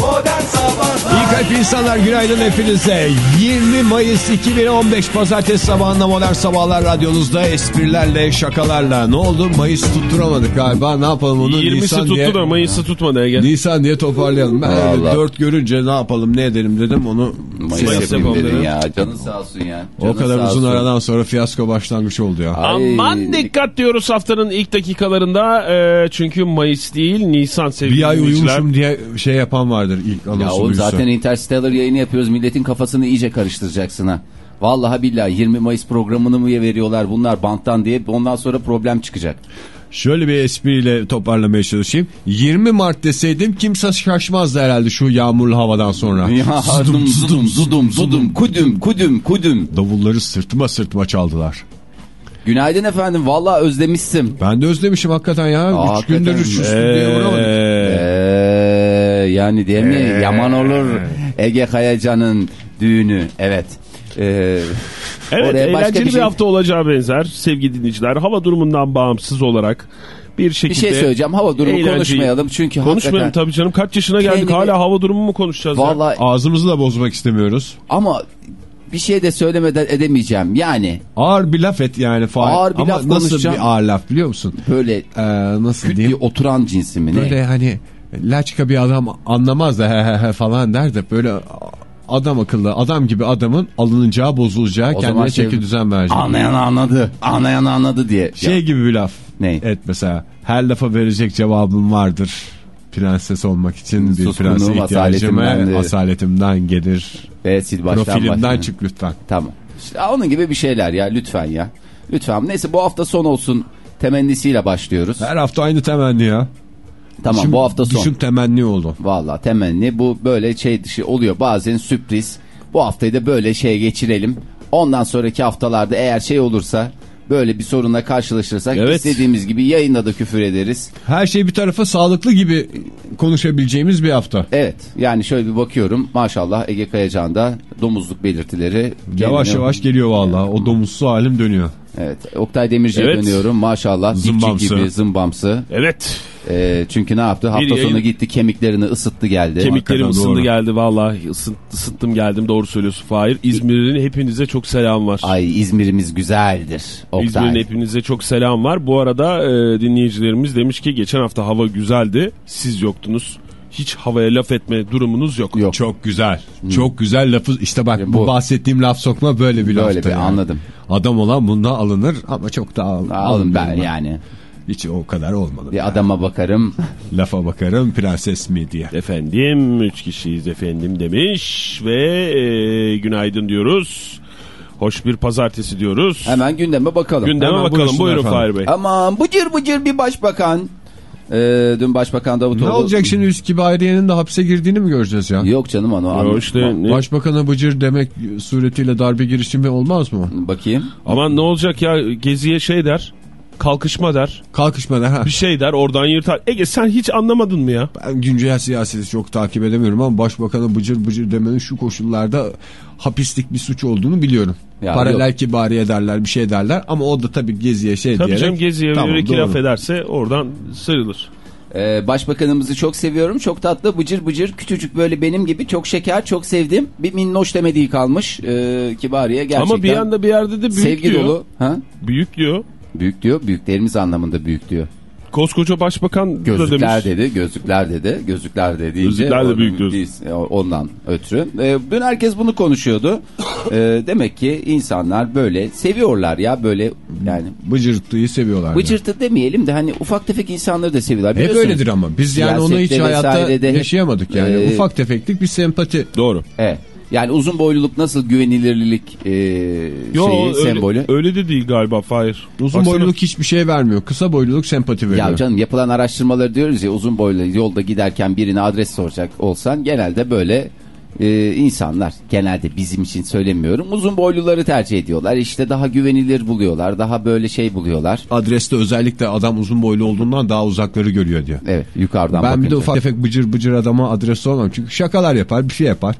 İyi kalp insanlar günaydın hepinize. 20 Mayıs 2015 Pazartesi sabahında Modern Sabahlar radyonuzda esprilerle, şakalarla. Ne oldu? Mayıs tutturamadık galiba. Ne yapalım onu? 20'si Nisan tuttu diye, da Mayıs'ı tutmadı Ege. Nisan diye toparlayalım. Ben Vallahi. 4 görünce ne yapalım ne edelim dedim onu. Mayıs Mayıs yapalım dedin dedim. ya. Canın sağ olsun ya. O Canın kadar sağ uzun olsun. aradan sonra fiyasko başlangıç oldu ya. Ay. Aman dikkat diyoruz haftanın ilk dakikalarında. E, çünkü Mayıs değil Nisan sevgili Bir ay uyumuşum diye şey yapan vardır ilk Ya anonsu oğlum duysa. zaten Interstellar yayını yapıyoruz. Milletin kafasını iyice karıştıracaksın ha. Vallahi billahi 20 Mayıs programını mı veriyorlar bunlar banttan diye ondan sonra problem çıkacak. Şöyle bir espriyle toparlamaya çalışayım. 20 Mart deseydim kimse şaşmazdı herhalde şu yağmurlu havadan sonra. Ya zudum zudum zudum zudum kudüm kudüm kudüm. Davulları sırtıma sırtıma çaldılar. Günaydın efendim vallahi özlemişsim. Ben de özlemişim hakikaten ya. Aa, Üç hakikaten. gündür üç üstü diye uğramadım. Ee, yani değil mi? Yaman olur Ege Kayacan'ın düğünü. Evet. Ee, Evet oraya başka eğlenceli bir, şey- hafta olacağı benzer sevgili dinleyiciler. Hava durumundan bağımsız olarak bir Bir şekilde... şey söyleyeceğim. Hava durumu eğlenceyi- konuşmayalım. Çünkü Konuşmayalım hakikaten tabii canım. Kaç yaşına geldik Kendini- hala hava durumu mu konuşacağız ya? vallahi Ağzımızı da bozmak istemiyoruz. ama bir şey de söylemeden edemeyeceğim. Yani Ağır bir laf et yani. Fahir. Ağır bir Ama laf nasıl konuşacağım. bir ağır laf biliyor musun? böyle Ee, nasıl diyeyim? bir oturan cinsi mi ne? Böyle hani laçka bir adam anlamaz da he he he falan der de böyle adam akıllı adam gibi adamın alınacağı bozulacağı O kendine şey- çeki düzen verecek. Anlayan anladı. Anlayan anladı diye. Şey Ya, gibi bir laf. Ne? Et mesela her lafa verecek cevabım vardır. Prenses olmak için bir Suskunluğum prense ihtiyacım. Asaletimden gelir. ve sil baştan Profilimden baştan. çık lütfen. Tamam. İşte onun gibi bir şeyler ya lütfen ya. Lütfen. Neyse bu hafta son olsun temennisiyle başlıyoruz. Her hafta aynı temenni ya. Tamam Düşün- bu hafta son. Düşün temenni oldu. Valla temenni bu böyle şey dışı oluyor bazen sürpriz. Bu haftayı da böyle şeye geçirelim. Ondan sonraki haftalarda eğer şey olursa böyle bir sorunla karşılaşırsak Evet. istediğimiz gibi yayında da küfür ederiz. Her şey bir tarafa sağlıklı gibi konuşabileceğimiz bir hafta. Evet yani şöyle bir bakıyorum maşallah Ege Kayacan'da domuzluk belirtileri. Yavaş geliyor. yavaş geliyor vallahi. O domuzsu halim dönüyor. Evet Oktay Demirci'ye Evet. dönüyorum maşallah Zımbamsı. gibi zımbamsı. Evet. Ee, çünkü ne yaptı hafta yayın- sonu gitti kemiklerini ısıttı geldi. Kemiklerim hakikaten ısındı doğru. geldi vallahi Isın- ısıttım geldim doğru söylüyorsun Fahir. İzmir'in hepinize çok selam var. Ay İzmir'imiz güzeldir Oktay. İzmir'in hepinize çok selam var. Bu arada e, dinleyicilerimiz demiş ki geçen hafta hava güzeldi. Siz yoktunuz. Hiç havaya laf etme durumunuz yok. Yok. Çok güzel. Çok güzel lafı. İşte bak bu, Bu- bahsettiğim laf sokma böyle bir Böyle bir yani. anladım. Adam olan bundan alınır ama çok da al, Alın ben yani. Hiç o kadar olmadı. Bir adama bakarım. Lafa bakarım prenses mi diye. Efendim üç kişiyiz efendim demiş ve e, günaydın diyoruz. Hoş bir pazartesi diyoruz. Hemen gündeme bakalım. Gündeme Hemen bakalım buyurun. Fahir Bey. Aman bıcır bıcır bir başbakan. Ee, dün başbakan Davutoğlu. Ne olacak şimdi Üskü Bahriye'nin de hapse girdiğini mi göreceğiz ya? Yok canım onu anlatma. işte ne- Başbakan'a bıcır demek suretiyle darbe girişimi olmaz mı? Bakayım. Aman ne olacak ya geziye şey der. Kalkışma der. Kalkışmadan ha. Bir şey der oradan yırtar. Ege sen hiç anlamadın mı ya? Ben güncel siyaseti çok takip edemiyorum ama başbakana bıcır bıcır demenin şu koşullarda hapislik bir suç olduğunu biliyorum. Ya Paralel yok. kibari ederler bir şey derler ama o da tabii geziye şey Tabii diyerek. canım geziye Tamam, bir iki laf ederse oradan sıyrılır. Ee, başbakanımızı çok seviyorum. Çok tatlı bıcır bıcır küçücük böyle benim gibi çok şeker çok sevdim. Bir minnoş demediği kalmış. Ee, Kibariye gerçekten. Ama bir yanda bir yerde de büyük sevgi diyor. dolu. Ha? Büyük diyor. Büyük diyor. Büyüklerimiz anlamında büyük diyor. Koskoca başbakan da Gözlükler demiş. dedi, gözlükler dedi, gözlükler dediğince Gözlükler de büyük diyorsun. biz- ondan ötürü. Ee, dün herkes bunu konuşuyordu. Ee, demek ki insanlar böyle seviyorlar ya böyle yani Bıcırtıyı seviyorlar. bıcırtı demeyelim de hani ufak tefek insanları da seviyorlar. Hep öyledir ama biz yani onu hiç hayatta yaşayamadık yani. Ee, Ufak tefeklik bir sempati. Doğru. Evet. Yani uzun boyluluk nasıl güvenilirlik e, Yo, şeyi, öyle, sembolü. öyle de değil galiba Fahir. Uzun Baksana. boyluluk hiçbir şey vermiyor. Kısa boyluluk sempati veriyor. Ya canım yapılan araştırmaları diyoruz ya uzun boylu yolda giderken birine adres soracak olsan genelde böyle e, insanlar genelde bizim için söylemiyorum uzun boyluları tercih ediyorlar işte daha güvenilir buluyorlar daha böyle şey buluyorlar Adreste özellikle adam uzun boylu olduğundan daha uzakları görüyor diyor. evet yukarıdan Ben bir de bakınca. ufak tefek bıcır bıcır adama adres sormam. Çünkü şakalar yapar bir şey yapar.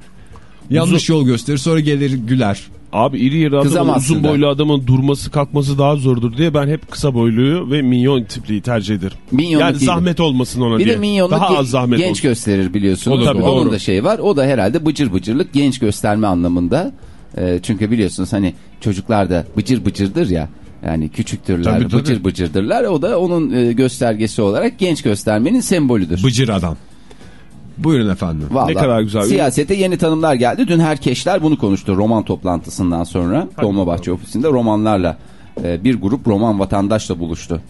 Yanlış yol gösterir sonra gelir güler. Abi iri yarı adamın uzun boylu adamın durması kalkması daha zordur diye ben hep kısa boyluyu ve minyon tipliği tercih ederim. Minyonluk yani değil. zahmet olmasın ona Bir diye. de minyonluk Daha az zahmet genç olsun. gösterir biliyorsunuz. O da tabii Onun doğru. da şey var. O da herhalde bıcır bıcırlık genç gösterme anlamında. Ee, çünkü biliyorsunuz hani çocuklar da bıcır bıcırdır ya. Yani küçüktürler, Tabii, tabii. bıcır bıcırdırlar. O da onun e, göstergesi olarak genç göstermenin sembolüdür. Bıcır adam. Buyurun efendim. Vallahi Ne kadar güzel. Siyasete yeni tanımlar geldi. Dün herkeşler bunu konuştu roman toplantısından sonra. Dolmabahçe ofisinde romanlarla e, bir grup roman vatandaşla buluştu.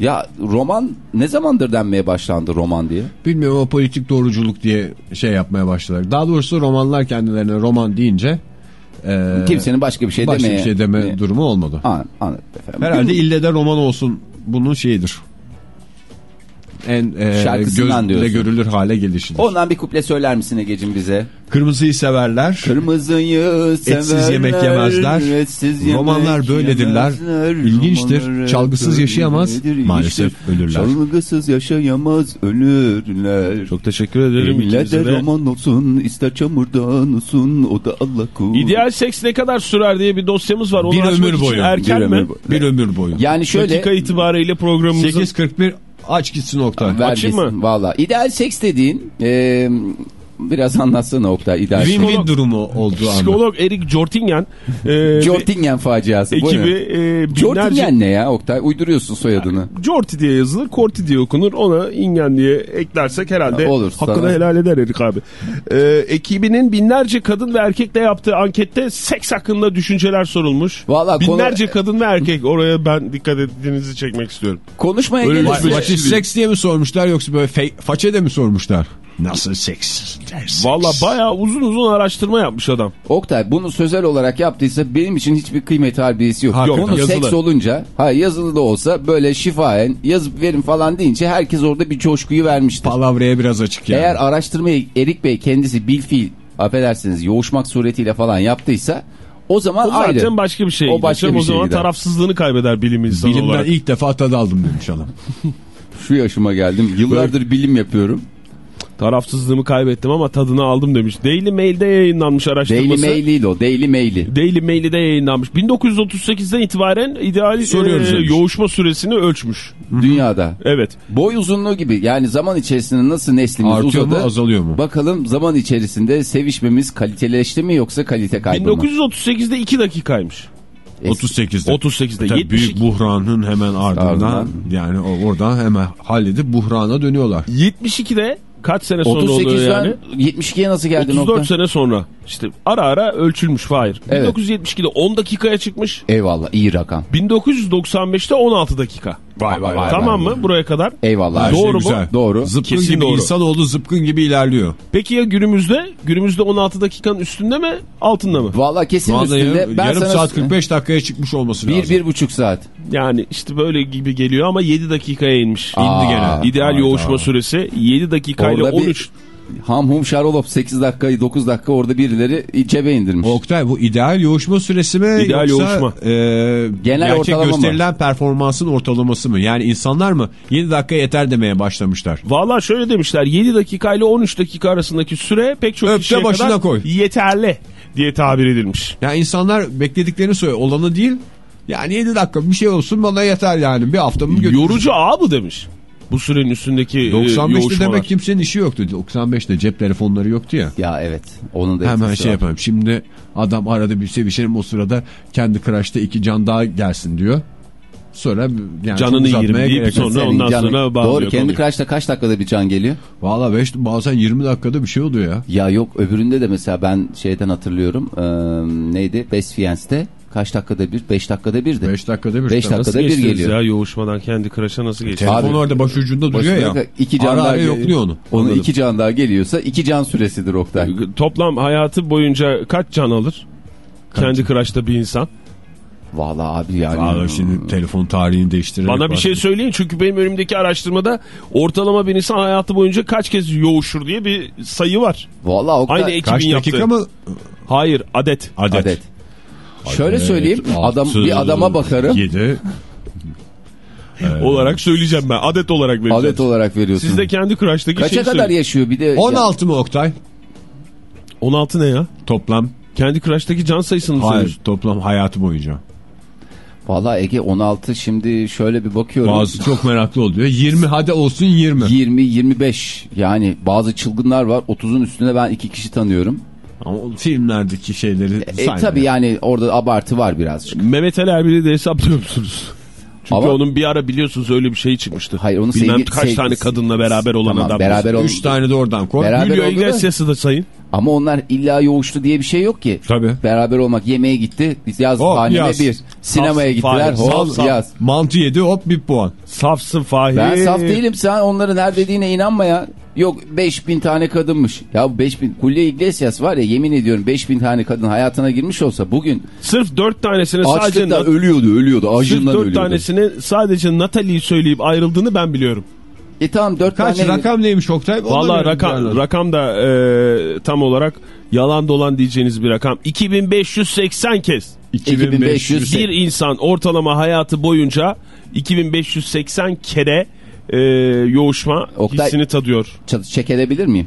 Ya roman ne zamandır denmeye başlandı roman diye? Bilmiyorum ama politik doğruculuk diye şey yapmaya başladılar. Daha doğrusu romanlar kendilerine roman deyince e, Kimsenin başka bir şey başka demeye. bir şey deme durumu olmadı. An, anladım efendim. Herhalde ille de roman olsun bunun şeyidir. En e, gözle görülür hale gelişidir. Ondan bir kuple söyler misin Egeciğim bize? Kırmızıyı severler. Kırmızıyı severler. Etsiz yemek yemezler. etsiz yemek Romanlar böyledirler. yemezler. İlginçtir. Romanlar Çalgısız yaşayamaz. böyledir. Maalesef İlginçtir. ölürler. Çalgısız yaşayamaz ölürler. Çok teşekkür ederim İlle de roman olsun ister çamurdan olsun o da Allah kul. İdeal seks ne kadar sürer diye bir dosyamız var. Onu Bir ömür boyu. Erken Bir mi? ömür boyu. Bir ömür boyu. Yani şöyle Dakika itibariyle programımızın 8.41 aç gitsin Oktay. Açayım mı? Valla ideal seks dediğin e, biraz anlatsana Oktay ideal seks. Win-win durumu olduğu anda. psikolog Erik Jortingen e, Jortingen faciası. bu ekibi ne? e, binlerce Jortingen ne ya Oktay? Uyduruyorsun soyadını. Jorti diye yazılır, Korti diye okunur. Ona ingen diye eklersek herhalde Ha, olur, hakkını sana. helal eder Erik abi. Ee, ekibinin binlerce kadın ve erkekle yaptığı ankette seks hakkında düşünceler sorulmuş. Vallahi konu- binlerce kadın ve erkek. Oraya ben dikkat ettiğinizi çekmek istiyorum. Konuşmaya gelirse... seks diye mi sormuşlar yoksa böyle fe, façe de mi sormuşlar? Nasıl seks? Valla bayağı uzun uzun araştırma yapmış adam. Oktay bunu sözel olarak yaptıysa benim için hiçbir kıymeti harbiyesi yok. Hakikaten. Konu Yazılı. seks olunca ha yazılı da olsa böyle şifaen yazıp verin falan deyince herkes orada bir coşkuyu vermiştir. Palavraya biraz açık yani. Eğer araştırmayı Erik Bey kendisi bilfiil affedersiniz yoğuşmak suretiyle falan yaptıysa o zaman O zaten ayrı. başka bir şey. O başka O bir şey zaman gider. tarafsızlığını kaybeder bilim insanı Bilimden olarak. ilk defa tad aldım demiş adam. Şu yaşıma geldim. Yıllardır bilim yapıyorum. Tarafsızlığımı kaybettim ama tadını aldım demiş. Daily Mail'de yayınlanmış Daily araştırması. Mail'i o. Daily Mail'i. Daily Mail'de yayınlanmış. 1938'den itibaren ideal Soruyoruz e, demiş. yoğuşma süresini ölçmüş. Dünyada. Evet. Boy uzunluğu gibi yani zaman içerisinde nasıl neslimiz Artıyor mu uzadı. azalıyor mu? Bakalım zaman içerisinde sevişmemiz kaliteleşti mi yoksa kalite kaybı mı? 1938'de 2 dakikaymış. Es- 38'de. 38'de. Tabii 72, büyük buhranın hemen ardından Ardından. yani o- oradan hemen halledip buhrana dönüyorlar. 72'de kaç sene sonra oluyor 38'den yani? 72'ye nasıl geldin 34 Oktay? sene sonra. İşte ara ara ölçülmüş Fahir. Evet. 1972'de 10 dakikaya çıkmış. Eyvallah iyi rakam. 1995'te 16 dakika. Vay vay vay. Tamam mı buraya kadar? Eyvallah. Her şey Doğru mu? güzel. Doğru. Zıpkın Kesin gibi doğru. insanoğlu zıpkın gibi ilerliyor. Peki ya günümüzde? Günümüzde 16 dakikanın üstünde mi altında mı? Vallahi kesin Vallahi üstünde. yarım, Ben yarım sana saat 45 dakikaya çıkmış olması bir, lazım. bir buçuk saat. Yani işte böyle gibi geliyor ama 7 dakikaya inmiş. Aa, gene. İdeal yoğuşma süresi 7 dakikayla Orada bir- 13. Ham hum şarolop 8 dakika 9 dakika orada birileri cebe indirmiş. Oktay bu ideal yoğuşma süresi mi İdeal yoksa yoğuşma. e, Genel gerçek ortalama mı? gösterilen performansın ortalaması mı? Yani insanlar mı 7 dakika yeter demeye başlamışlar. Valla şöyle demişler 7 dakika ile 13 dakika arasındaki süre pek çok Öp de kişiye başına kadar koy. yeterli diye tabir edilmiş. Yani insanlar beklediklerini söylüyor. Olanı değil. Yani 7 dakika bir şey olsun bana yeter yani. Bir haftamı götürür. Yorucu ağ mı demiş? Bu sürenin üstündeki e, 95'te yoğuşmalar. demek kimsenin işi yoktu. 95'te cep telefonları yoktu ya. Ya evet. Onun da Hemen şey var. yapalım. Şimdi adam arada bir sevişelim o sırada kendi kıraçta iki can daha gelsin diyor. Sonra yani Canını yerim deyip sonra Senin ondan canın- sonra bağlıyor Doğru kendi kıraçta kaç dakikada bir can geliyor? Valla beş, bazen 20 dakikada bir şey oluyor ya. Ya yok öbüründe de mesela ben şeyden hatırlıyorum. Ee, neydi? Best Fiancé'de kaç dakikada bir? 5 dakikada birdi. 5 dakikada bir. Beş. Nasıl dakikada bir geliyor. ya yoğuşmadan kendi kıraşa nasıl geçtiniz? Telefon orada başucunda duruyor ya. Başka iki can ara daha yokluyor onu. Onun Anladım. iki can daha geliyorsa iki can süresidir Oktay. Toplam hayatı boyunca kaç can alır? Kendi kıraçta bir insan. Vallahi abi yani. Valla şimdi telefon tarihini değiştirerek. Bana bir şey söyleyin çünkü benim önümdeki araştırmada ortalama bir insan hayatı boyunca kaç kez yoğuşur diye bir sayı var. Vallahi Oktay. Aynı ekibin Kaç yaptığı. dakika mı? Hayır adet. Adet. Adet. Şöyle söyleyeyim. Adam bir adama bakarım. 7. olarak söyleyeceğim ben. Adet olarak vereceğim. Adet olarak veriyorsun. Siz de kendi kıraçtaki Kaça şeyi kadar söyleyin. yaşıyor bir de? 16 mı Oktay? 16 ne ya? Toplam Kendi Crush'taki can sayısını Hayır söylüyorsun? toplam hayatı boyunca. Valla Ege 16 şimdi şöyle bir bakıyorum. Bazı çok meraklı oluyor. 20 hadi olsun 20. 20-25 yani bazı çılgınlar var 30'un üstünde ben iki kişi tanıyorum. Ama o filmlerdeki şeyleri E saymıyor. tabi yani orada abartı var birazcık. Mehmet Ali Erbil'i de hesaplıyor musunuz? Çünkü Ama- onun bir ara biliyorsunuz öyle bir şey çıkmıştı. Hayır, onun Bilmem sevgi- kaç sevgisi- tane kadınla beraber olan Tamam, adam. beraber 3 tane de oradan koy. Beraber da- Iglesias'ı da sayın. Ama onlar illa yoğuştu diye bir şey yok ki. Tabii. Beraber olmak yemeğe gitti. Biz yaz Hop, haneme yaz. bir. Sinemaya Saf, gittiler. Fahir, Hop saf, saf. yaz. Mantı yedi hop bir puan. Safsın Fahir. Ben saf değilim sen onların her dediğine inanma ya. Yok 5000 tane kadınmış. Ya 5000 Julio Iglesias var ya yemin ediyorum 5000 tane kadın hayatına girmiş olsa bugün Sırf dört tanesini sadece... açlıktan ölüyordu ölüyordu Sırf acından dört ölüyordu. tanesini sadece Natalie'yi söyleyip ayrıldığını ben biliyorum. E tamam 4 Kaç tane rakam neymiş Oktay? Göre rakam, rakam da e, tam olarak yalan dolan diyeceğiniz bir rakam. 2580 kez 2500 bir insan ortalama hayatı boyunca 2580 kere e, yoğuşma Oktay- hissini tadıyor. Çat- çek edebilir miyim?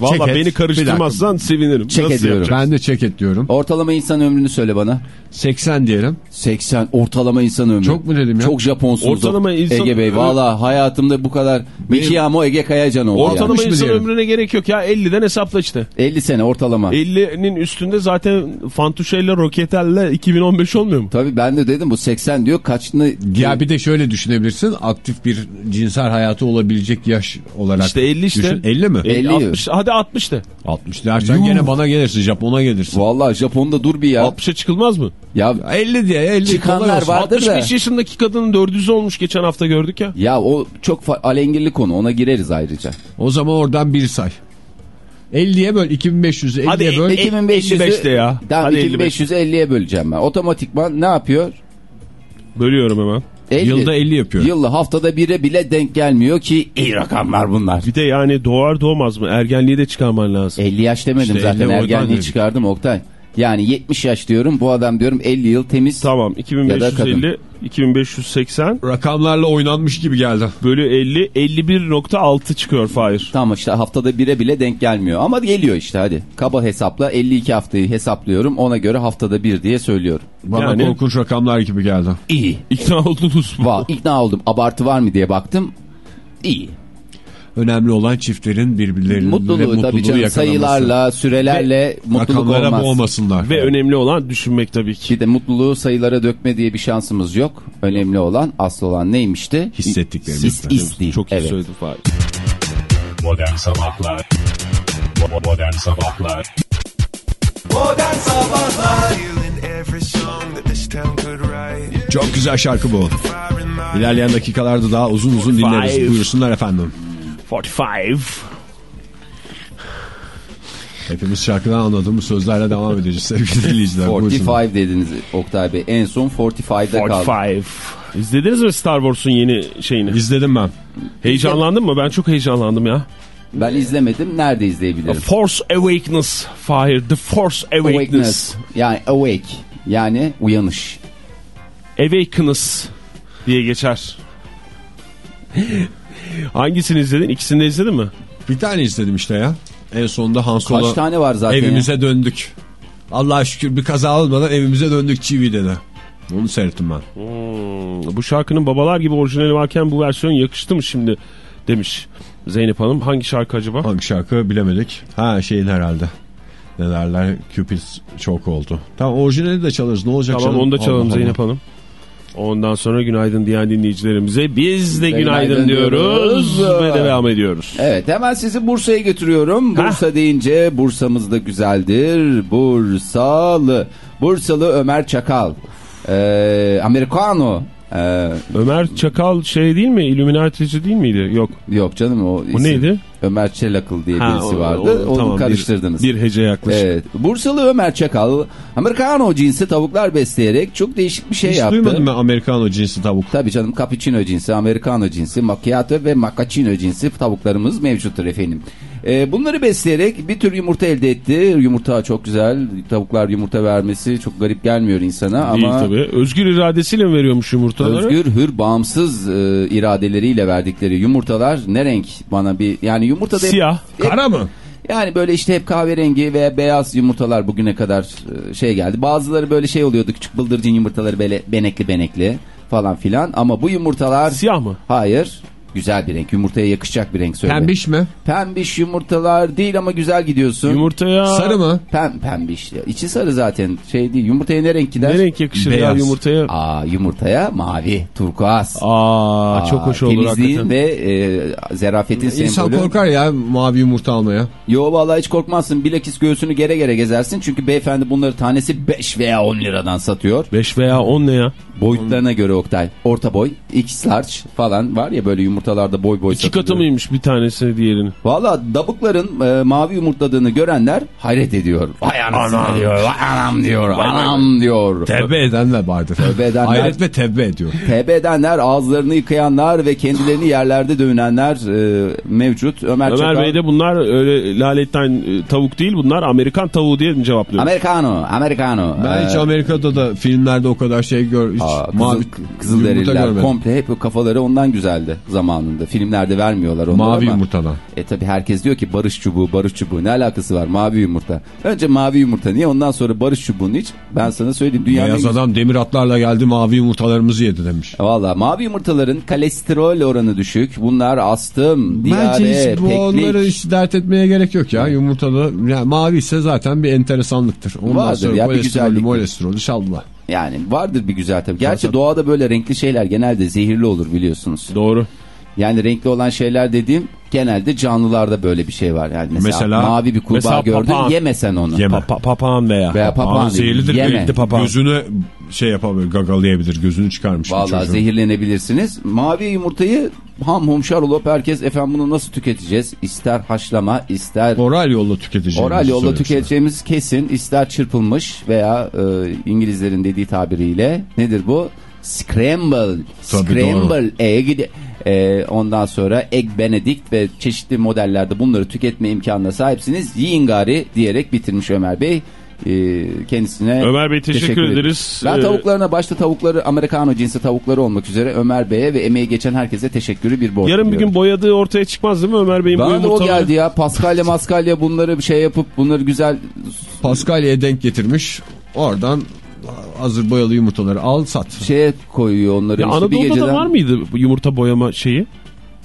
Valla beni karıştırmazsan sevinirim. Çek Nasıl ediyorum. yapacağız? Ben de çek et diyorum. Ortalama insan ömrünü söyle bana. 80 diyelim. 80 ortalama insan ömrü. Çok mu dedim ya? Çok Japonsunuz. Ortalama insan- Ege Bey valla hayatımda bu kadar Mikiyamo Ege Kayacan oldu Ortalama mı insan ömrüne gerek yok ya 50'den hesapla işte. yani. 50 sene ortalama. 50'nin üstünde zaten Fantuşe'yle Roketel'le 2015 olmuyor mu? Tabii ben de dedim bu 80 diyor kaçını Ya bir de şöyle düşünebilirsin. Aktif bir cinsel hayatı olabilecek yaş olarak. İşte 50 işte. Düşün. 50 mi? 50 50, 60, hadi 60 de. 60 dersen gene bana gelirsin. Japon'a gelirsin. Valla Japon'da dur bir ya. 60'a çıkılmaz mı? Ya 50 diye 50 Çıkanlar kolay olsun. var. Vardır 65 da. yaşındaki kadının 400 olmuş geçen hafta gördük ya. ya o çok alengirli konu ona gireriz ayrıca. O zaman oradan bir say. 50'ye böl 2500'ü 50'ye Hadi, böl. e- 2500'ü 55 de ya. Tamam, Hadi 2500'ü 50'ye böleceğim ben. Otomatikman ne yapıyor? Bölüyorum hemen. 50. Yılda 50 yapıyor. Yılda haftada bire bile denk gelmiyor ki iyi rakamlar bunlar. Bir de yani doğar doğmaz mı? Ergenliği de çıkarman lazım. 50 yaş demedim İşte zaten 50 oradan ergenliği çıkardım Oktay. Yani 70 yaş diyorum bu adam diyorum 50 yıl temiz. Tamam Ya da 2550, 2580 Rakamlarla oynanmış gibi geldi. bölü 50, 51.6 çıkıyor Fahir. Tamam işte haftada bire bile denk gelmiyor ama geliyor işte hadi. Kaba hesapla 52 haftayı hesaplıyorum ona göre haftada bir diye söylüyorum. Bana Yani- korkunç rakamlar gibi geldi. İyi. İkna oldunuz mu? Va ikna oldum abartı var mı diye baktım. İyi. Önemli olan çiftlerin birbirleriyle Mutluluğu, mutluluğu tabii canım yakalaması. sayılarla sürelerle mutluluk Rakamlara olmaz. boğmasınlar. Ve önemli olan düşünmek tabii ki. Bir de mutluluğu sayılara dökme diye bir şansımız yok. Önemli olan asıl olan neymişti? Hissettiklerimiz. His, isti. Çok iyi evet. söyledin Fahir. Modern Sabahlar Modern Sabahlar Modern Sabahlar. Çok güzel şarkı bu. İlerleyen dakikalarda daha uzun uzun dinleriz. Buyursunlar efendim. 45. Hepimiz şarkıdan anladığımız sözlerle devam edeceğiz sevgili dinleyiciler. Buyursunlar. 45 dediniz Oktay Bey. En son 45'de kaldı. 45. İzlediniz mi Star Wars'un yeni şeyini? İzledim ben. Heyecanlandın mı? Ben çok heyecanlandım ya. Ben izlemedim. Nerede izleyebilirim? Force Awakens. Fire. The Force Awakens. Awakeness. Yani awake. Yani uyanış. Awakens diye geçer. Hangisini izledin? İkisini de izledin mi? Bir tane izledim işte ya. En sonunda Han Solo Kaç tane var zaten? evimize döndük. Allah'a şükür bir kaza olmadan evimize döndük Çivi'de de. Onu seyrettim ben. Hmm, bu şarkının babalar gibi orijinali varken bu versiyon yakıştı mı şimdi demiş Zeynep Hanım. Hangi şarkı acaba? Hangi şarkı bilemedik. Ha şeyin herhalde. Ne derler? Cupid çok oldu. Tamam orijinali de çalarız. Ne olacak Tamam canım? onu da çalalım Allah Zeynep Allah. Hanım. Ondan sonra günaydın diyen dinleyicilerimize biz de günaydın, Günaydın diyoruz diyoruz. ve devam ediyoruz. Evet hemen sizi Bursa'ya götürüyorum. Bursa deyince Bursa'mız da güzeldir. Bursalı. Bursalı Ömer Çakal. Ee, Americano. Ee, Ömer Çakal şey değil mi? İlluminatici değil miydi? Yok. yok canım o O isim. neydi? Ömer Çelakıl diye Ha, birisi o- vardı. o- Onu tamam, bir- karıştırdınız. Bir, hece yaklaşık. Evet. Bursalı Ömer Çakal Americano cinsi tavuklar besleyerek çok değişik bir şey Hiç yaptı. duymadım ben Amerikano cinsi tavuk. Tabii canım cappuccino cinsi, americano cinsi, macchiato ve macchiato cinsi tavuklarımız mevcuttur efendim. Ee, bunları besleyerek bir tür yumurta elde etti. Yumurta çok güzel. Tavuklar yumurta vermesi çok garip gelmiyor insana Değil ama tabii. Özgür iradesiyle mi veriyormuş yumurtaları? özgür, hür, bağımsız e, iradeleriyle verdikleri yumurtalar ne renk bana bir yani yumurta da Siyah. Kara mı? Yani böyle işte hep kahverengi veya beyaz yumurtalar bugüne kadar e, şey geldi. Bazıları böyle şey oluyordu küçük bıldırcın yumurtaları böyle benekli benekli falan filan. Ama bu yumurtalar... Siyah mı? Hayır. Güzel bir renk. Yumurtaya yakışacak bir renk söyle. Pembiş mi? Pembiş yumurtalar değil ama güzel gidiyorsun. Yumurtaya Sarı mı? Pem, pembiş. İçi sarı zaten. Şey değil. Yumurtaya ne renk gider? ne renk yakışır ya Beyaz. yumurtaya? Aa, yumurtaya mavi, turkuaz. Aa, Aa, çok hoş olur temizliğin hakikaten. ve e, zerafetin İnsan sembolü. korkar ya mavi yumurta almaya. Yo vallahi hiç korkmazsın. Bilakis göğsünü gere gere gezersin. Çünkü beyefendi bunları tanesi 5 veya 10 liradan satıyor. 5 veya 10 ne ya? Boyutlarına göre Oktay. Orta boy, X large falan var ya böyle yumurtalarda boy boy İki satılıyor. katı mıymış bir tanesi diğerinin? Valla dabukların e, mavi yumurtladığını görenler hayret ediyor. Vay anasını diyor, vay anam diyor, anam diyor. Tevbe edenler vardır. Tevbe edenler- Hayret ve tevbe ediyor. TB edenler, ağızlarını yıkayanlar ve kendilerini yerlerde dövünenler e, mevcut. Ömer, Ömer. Bey de bunlar öyle laletten e, tavuk değil bunlar Amerikan tavuğu diye mi cevaplıyor? Americano, Americano. Ben hiç Ee, Amerika'da da filmlerde o kadar şey gör hiç Aa, mavi kızıl, yumurta Kızılderililer görmedim. komple hep kafaları ondan güzeldi zamanında. Filmlerde vermiyorlar onları Mavi ama. yumurtadan. E tabi herkes diyor ki barış çubuğu barış çubuğu ne alakası var mavi yumurta. Önce mavi yumurta niye ondan sonra barış çubuğunu iç. Ben sana söyleyeyim dünyanın Beyaz adam demir atlarla geldi mavi yumurtalarımızı yedi demiş. Valla mavi yumurtaların kolesterol oranı düşük. Bunlar astım, Bence diyare, hiç bu onları peklik. hiç dert etmeye gerek yok ya. Yumurtada yani mavi ise zaten bir enteresanlıktır. Ondan Vardır sonra ya, bir kolesterolü molesterolü şallah. Yani vardır bir güzel tabii. Gerçi Zaten- doğada böyle renkli şeyler genelde zehirli olur biliyorsunuz. Doğru. Yani renkli olan şeyler dediğim genelde canlılarda böyle bir şey var. Yani mesela, Mesela- mavi bir kurbağa gördün papağan. yemesen onu. Yeme. Pa- pa- papağan veya. Veya papağan değil, zehirlidir. yeme. Papağan. Gözünü şey yapabilir gagalayabilir. Gözünü çıkarmış. Vallahi çocuğun. zehirlenebilirsiniz. Mavi yumurtayı ham homşar olup herkes efendim bunu nasıl tüketeceğiz? İster haşlama ister Oral yolla tüketeceğimizi oral yolla tüketeceğimiz kesin. ister çırpılmış veya e, İngilizlerin dediği tabiriyle nedir bu? Scramble. Tabii, Scramble egg. E, ondan sonra egg benedict ve çeşitli modellerde bunları tüketme imkanına sahipsiniz. Yiyin gari diyerek bitirmiş Ömer Bey. E, kendisine Ömer Bey teşekkür ederim. ederiz. Ben Ee, tavuklarına başta tavukları Amerikano cinsi tavukları olmak üzere Ömer Bey'e ve emeği geçen herkese teşekkürü bir borç Yarın bir gün boyadığı ortaya çıkmaz değil mi Ömer Bey'in Bana da o geldi ya. Paskalya maskalya bunları bir şey yapıp bunları güzel Paskalya'ya denk getirmiş. Oradan hazır boyalı yumurtaları al sat. şeye koyuyor onları. Ya işte bir Anadolu'da geceden. da var mıydı yumurta boyama şeyi?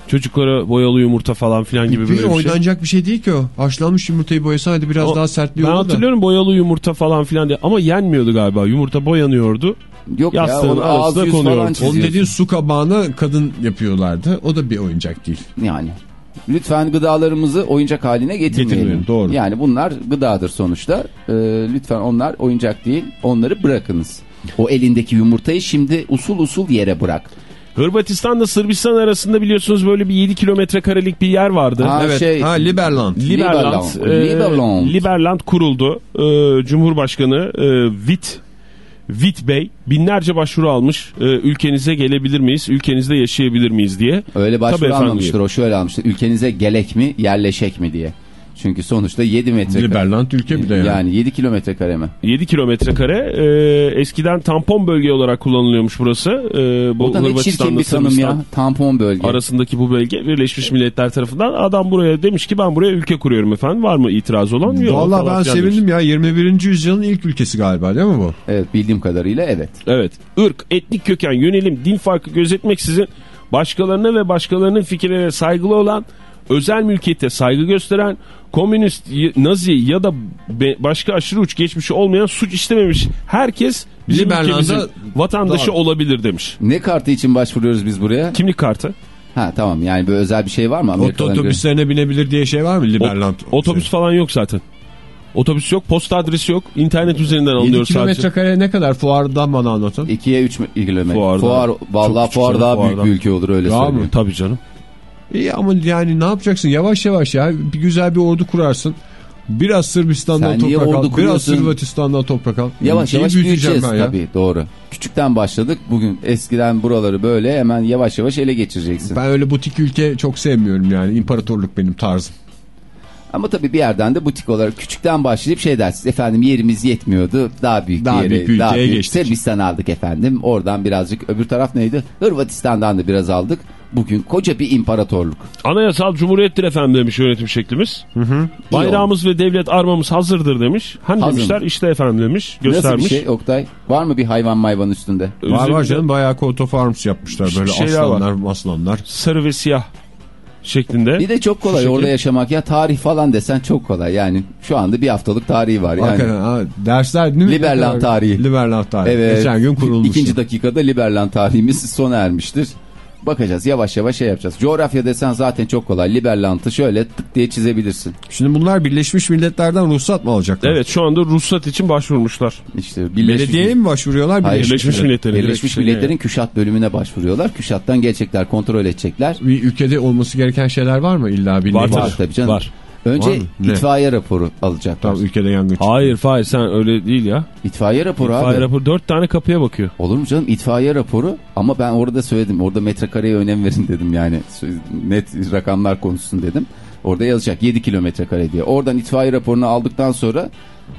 Çocuklara boyalı yumurta falan filan gibi Bir böyle bir şey. oynanacak bir şey değil ki o. Haşlanmış yumurtayı boyasaydı biraz O- daha sertliği Ben olurdu da. hatırlıyorum boyalı yumurta falan filan diye ama yenmiyordu galiba. Yumurta boyanıyordu. Yok ya Yastığın onu ağız arasına yüz konuyor. falan Onun dediğin su kabağını kadın yapıyorlardı. O da bir oyuncak değil. Yani. Lütfen gıdalarımızı oyuncak haline getirmeyelim. Getirmeyelim, doğru. Yani bunlar gıdadır sonuçta. Ee, lütfen onlar oyuncak değil. Onları bırakınız. O elindeki yumurtayı şimdi usul usul yere bırak. Hırvatistan'la Sırbistan arasında biliyorsunuz böyle bir 7 kilometre karelik bir yer vardı. Ha, evet. şey- ha Liberland. Liberland, Liberland. e. Liberland kuruldu. E, Cumhurbaşkanı e, Witt Witt Bey binlerce başvuru almış. E, ülkenize gelebilir miyiz? Ülkenizde yaşayabilir miyiz diye. Öyle Tabii başvuru efendim almamıştır. O şöyle almıştır. Ülkenize gelek mi yerleşek mi diye. Çünkü sonuçta 7 metre Liberland ülke bir de yani. Yani 7 kilometre kare mi? 7 kilometre kare. E, eskiden tampon bölge olarak kullanılıyormuş burası. E, bu O da ne çirkin bir tanım ya. Tampon bölge. arasındaki bu bölge Birleşmiş Milletler tarafından adam buraya demiş ki ben buraya ülke kuruyorum efendim. Var mı itiraz olan? Yok. Valla ben filan demiş. sevindim ya. 21. yüzyılın ilk ülkesi galiba değil mi bu? Evet bildiğim kadarıyla evet. Evet. Irk, etnik köken, yönelim, din farkı gözetmeksizin başkalarına ve başkalarının fikirlerine saygılı olan, özel mülkiyete saygı gösteren, komünist, nazi ya da başka aşırı uç geçmişi olmayan suç işlememiş herkes bizim Liberland'a ülkemizin vatandaşı doğru. olabilir demiş. Ne kartı için başvuruyoruz biz buraya? Kimlik kartı. Ha tamam yani böyle özel bir şey var mı? Otobüslerine binebilir diye şey var mı Liberland? otobüs falan yok zaten. Otobüs yok, posta adresi yok. internet üzerinden 7 alınıyor kilometre sadece. kare ne kadar fuardan bana anlatın. 2'ye 3 kilometre. Fuarda. Fuar, vallahi Çok fuar daha canım, büyük fuarda. bir ülke olur öyle mı? söyleyeyim. Tabii canım. İyi ama yani ne yapacaksın? Yavaş yavaş ya. Bir güzel bir ordu kurarsın. Biraz Sırbistan'dan Sen toprak al. Biraz? Hırvatistan'dan toprak al. Yavaş Ülkeyi yavaş ben ya. tabii doğru. Küçükten başladık bugün eskiden buraları böyle hemen yavaş yavaş ele geçireceksin. Ben öyle butik ülke çok sevmiyorum yani. İmparatorluk benim tarzım. Ama tabii bir yerden de butik olarak küçükten başlayıp şey dersiniz efendim yerimiz yetmiyordu daha büyük Daha bir büyük yere bir daha ülkeye büyük geçtik. Sırbistan aldık efendim oradan birazcık öbür taraf neydi Hırvatistan'dan da biraz aldık Bugün koca bir imparatorluk. Anayasal cumhuriyettir efendim demiş yönetim şeklimiz. Bayrağımız ve devlet armamız hazırdır demiş. Hani Hazır demişler mı? işte efendim demiş. Nasıl Göstermiş. bir şey Oktay? Var mı bir hayvan mayvan üstünde? Var var canım bayağı coat of arms yapmışlar böyle şeyler var. aslanlar. Sarı ve siyah şeklinde. Bir de çok kolay orada yaşamak ya tarih falan desen çok kolay. Yani şu anda bir haftalık tarihi var yani. Hakikaten ha, dersler değil mi? Liberland tarihi. Liberland tarihi. Evet. Geçen gün kurulmuş. İkinci dakikada Liberland tarihimiz sona ermiştir. Bakacağız yavaş yavaş şey yapacağız. Coğrafya desen zaten çok kolay. Liberland'ı şöyle tık diye çizebilirsin. Şimdi bunlar Birleşmiş Milletler'den ruhsat mı alacaklar? Evet şu anda ruhsat için başvurmuşlar. İşte Birleşmiş, Belediyeye mi başvuruyorlar? Hayır, Birleşmiş Birleşmiş Milletler. Milletler'in. Birleşmiş Milletler'in Küşat bölümüne başvuruyorlar. Küşat'tan gelecekler, kontrol edecekler. Bir ülkede olması gereken şeyler var mı illa bildiğin? Var Var tabii canım. Var. Önce Var mı? Ne? itfaiye raporu alacaklar. Tam ülkede yangın çıktı. Hayır Fahir sen öyle değil ya. İtfaiye raporu abi. Fahir rapor dört tane kapıya bakıyor. Olur mu canım? İtfaiye raporu ama ben orada söyledim. Orada metrekareye önem verin dedim yani. Net rakamlar konuşsun dedim. Orada yazacak 7 kilometre kare diye. Oradan itfaiye raporunu aldıktan sonra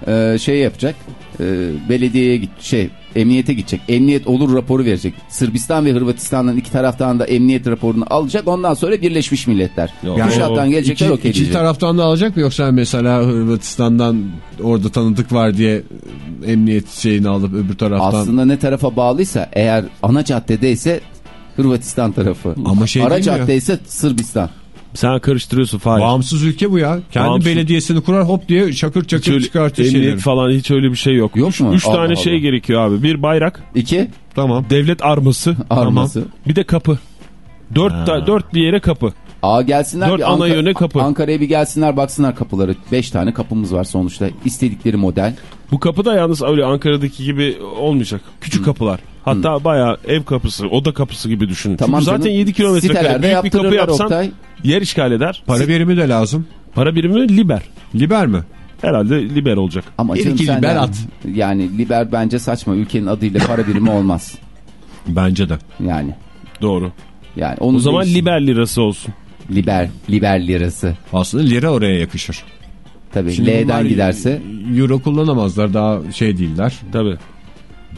e, şey yapacak. E, belediyeye git şey emniyete gidecek. Emniyet olur raporu verecek. Sırbistan ve Hırvatistan'dan iki taraftan da emniyet raporunu alacak. Ondan sonra Birleşmiş Milletler. Yani Kuşat'tan gelecekler İki, okey iki diyecek. taraftan da alacak mı yoksa mesela Hırvatistan'dan orada tanıdık var diye emniyet şeyini alıp öbür taraftan Aslında ne tarafa bağlıysa eğer ana caddedeyse Hırvatistan tarafı. Ama şey Ara değil mi ya? cadde ise Sırbistan. Sen karıştırıyorsun Fahir. bağımsız ülke bu ya. Kendi Bağımsız. belediyesini kurar hop diye çakır Hiç çakır öyle çıkartıyor emniyet şeyleri. falan hiç öyle bir şey yok. Yok üç, mu? Üç Allah tane Allah. şey gerekiyor abi. Bir bayrak, İki Tamam. devlet arması, arması. bir de kapı. Dört, da, dört bir yere kapı. Aa gelsinler Dört bir ana yöne kapı. Ankara'ya bir gelsinler baksınlar kapıları. Beş tane kapımız var sonuçta. İstedikleri model. Bu kapı da yalnız öyle Ankara'daki gibi olmayacak. Küçük kapılar. Hatta bayağı ev kapısı, oda kapısı gibi düşünün. Tamam Çünkü zaten canım. 7 kilometre Sitelerde büyük bir kapı yapsan Oktay. yer işgal eder. Para birimi de lazım. Para birimi liber. Liber mi? Herhalde liber olacak. Ama canım iki sen liber at. Yani liber bence saçma. Ülkenin adıyla para birimi olmaz. Bence de. Yani. Doğru. Yani onu O zaman değişsin. liber lirası olsun. liber liber lirası. Aslında lira oraya yakışır. Tabii Şimdi L'den giderse Euro kullanamazlar daha şey değiller. Tabii.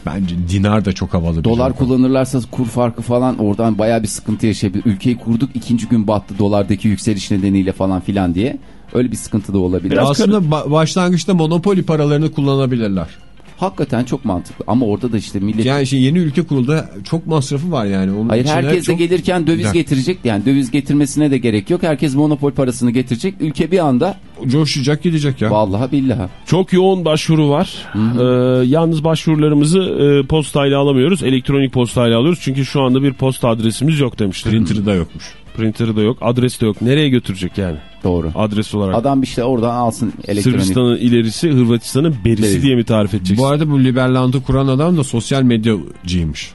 Bence dinar da çok havalı. bir dolar kullanırlarsa kur farkı falan oradan baya bir sıkıntı yaşayabilir. Ülkeyi kurduk ikinci gün battı dolardaki yükseliş nedeniyle falan filan diye. Öyle bir sıkıntı da olabilir. Biraz Aslında ba- başlangıçta monopoli paralarını kullanabilirler. Hakikaten çok mantıklı ama orada da işte millet Yani şey yeni ülke kuruldu çok masrafı var yani. Onun Hayır herkes de çok- gelirken döviz getirecek. Yani döviz getirmesine de gerek yok. Herkes monopol parasını getirecek. Ülke bir anda coşacak gidecek ya. vallahi billahi. Çok yoğun başvuru var. Ee, yalnız başvurularımızı e, postayla alamıyoruz. Elektronik postayla alıyoruz. Çünkü şu anda bir posta adresimiz yok demişler. Printer'ı da yokmuş. Printer'ı da yok. Adres de yok. Nereye götürecek yani? Doğru. Adres olarak. Adam işte oradan alsın elektronik. Sırbistan'ın ilerisi Hırvatistan'ın berisi Berisi. diye mi tarif edeceksin? Bu arada bu Liberland'ı kuran adam da sosyal medyacıymış.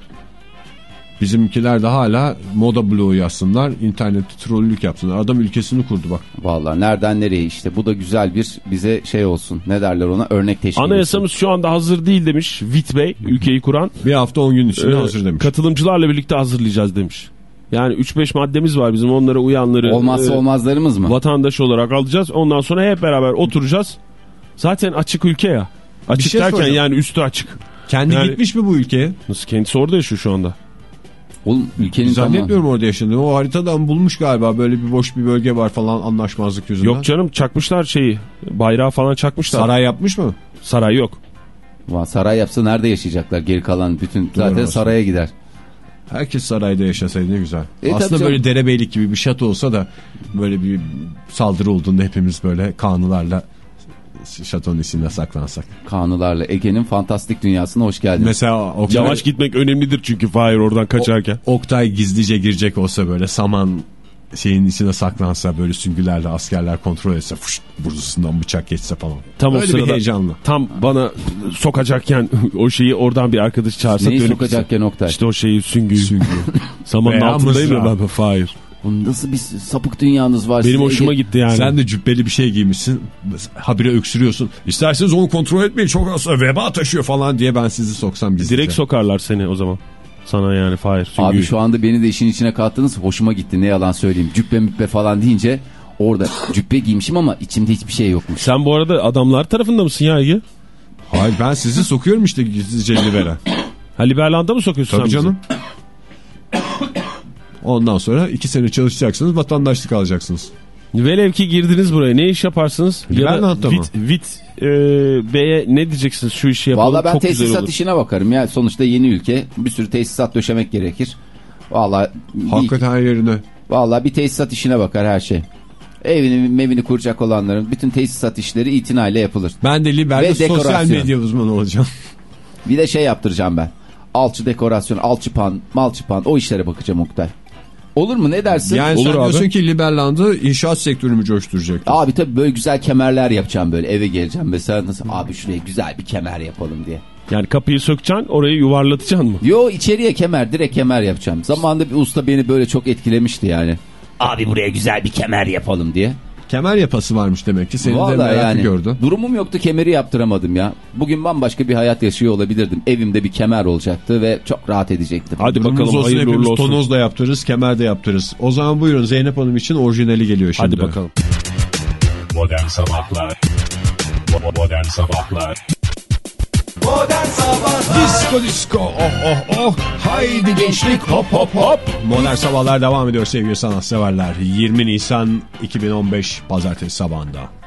Bizimkiler de hala moda bloğu yazsınlar, internette trollük yapsınlar. Adam ülkesini kurdu bak. Vallahi nereden nereye işte. Bu da güzel bir bize şey olsun. Ne derler ona? Örnek teşkil etsin. Anayasamız şu anda hazır değil demiş Vit Bey ülkeyi kuran. Bir hafta 10 gün içinde Ee, hazır demiş. Katılımcılarla birlikte hazırlayacağız demiş. Yani 3-5 maddemiz var bizim onlara uyanları Olmazsa e, olmazlarımız mı? vatandaş olarak alacağız. Ondan sonra hep beraber oturacağız. Zaten açık ülke ya. Açık şey derken soracağım. yani üstü açık. Kendi Yani- gitmiş mi bu ülkeye? Nasıl kendisi orada yaşıyor şu anda. Oğlum ülkenin tamamı. Zannetmiyorum orada yaşadığını. O haritadan bulmuş galiba böyle bir boş bir bölge var falan anlaşmazlık yüzünden. Yok canım çakmışlar şeyi bayrağı falan çakmışlar. Saray, Saray yapmış mı? yok. Ulan saray yapsa nerede yaşayacaklar? Geri kalan bütün zaten aslında. saraya gider. Herkes sarayda yaşasaydı ne güzel. E, Aslında canım. böyle derebeylik gibi bir şato olsa da böyle bir saldırı olduğunda hepimiz böyle kanılarla şatonun içinde saklansak. Kanunlarla Ege'nin fantastik dünyasına hoş geldiniz. Mesela Oktay, Yavaş gitmek önemlidir çünkü Fahir oradan kaçarken. Oktay gizlice girecek olsa böyle saman şeyin içine saklansa böyle süngülerle askerler kontrol etse fışt, burdusundan bıçak geçse falan. Tam o Öyle bir sırada heyecanlı. tam bana sokacakken o şeyi oradan bir arkadaş çağırsa Neyi dönüp sokacakken Oktay? İşte o şeyi süngüyü. Süngü. Samanın altındayım ya ben Fahir. Bu nasıl bir sapık dünyanız var? Benim hoşuma gitti yani. Sen de cübbeli bir şey giymişsin. Habire öksürüyorsun. İsterseniz onu kontrol etmeyin. Çok az veba taşıyor falan diye ben sizi soksam gizlice. Direkt sokarlar seni o zaman. Sana yani Fahir süngüyü. Abi şu anda beni de işin içine kattınız. Hoşuma gitti ne yalan söyleyeyim. Cübbe mübbe falan deyince orada cübbe giymişim ama içimde hiçbir şey yokmuş. Sen bu arada adamlar tarafında mısın ya Ege? Hayır ben sizi sokuyorum işte gizlice libere. Ha Liberland'a mı sokuyorsun Tabii sen bizi? canım. Ondan sonra iki sene çalışacaksınız vatandaşlık alacaksınız. Velev ki girdiniz buraya ne iş yaparsınız? Ya da Libanon'da mı? Vit, Vit e, B'ye ne diyeceksiniz şu işi yapalım Valla ben çok tesisat olur. işine bakarım ya. Sonuçta yeni ülke. Bir sürü tesisat döşemek gerekir. Valla Hakikaten her yerine. vallahi bir tesisat işine bakar her şey. Evini mevini kuracak olanların bütün tesisat işleri itinayla yapılır. Ben de Ve Liber'de sosyal medya uzmanı olacağım. Bir de şey yaptıracağım ben. Alçı dekorasyon, alçıpan, malçıpan o işlere bakacağım Oktay. Olur mu ne dersin? Yani Olur sen abi. diyorsun ki Liberland'ı inşaat sektörümü coşturacak. Abi tabii böyle güzel kemerler yapacağım böyle eve geleceğim mesela nasıl abi şuraya güzel bir kemer yapalım diye. Yani kapıyı sökeceksin orayı yuvarlatacaksın mı? Yo içeriye kemer direkt kemer yapacağım. Zamanında bir usta beni böyle çok etkilemişti yani. Abi buraya güzel bir kemer yapalım diye. Kemer yapası varmış demek ki. Senin de Vallahi merakı yani gördü. durumum yoktu kemeri yaptıramadım ya. Bugün bambaşka bir hayat yaşıyor olabilirdim. Evimde bir kemer olacaktı ve çok rahat edecektim. Hadi Durumumuz bakalım olsun, hayırlı hepimiz olsun. Tonoz da yaptırırız, kemer de yaptırırız. O zaman buyurun Zeynep Hanım için orijinali geliyor şimdi. Hadi bakalım. Modern Sabahlar Modern Sabahlar Modern Sabahlar Disco disco oh oh oh haydi gençlik hop hop hop. Modern Sabahlar devam ediyor sevgili sanatseverler. 20 Nisan 2015 Pazartesi sabahında.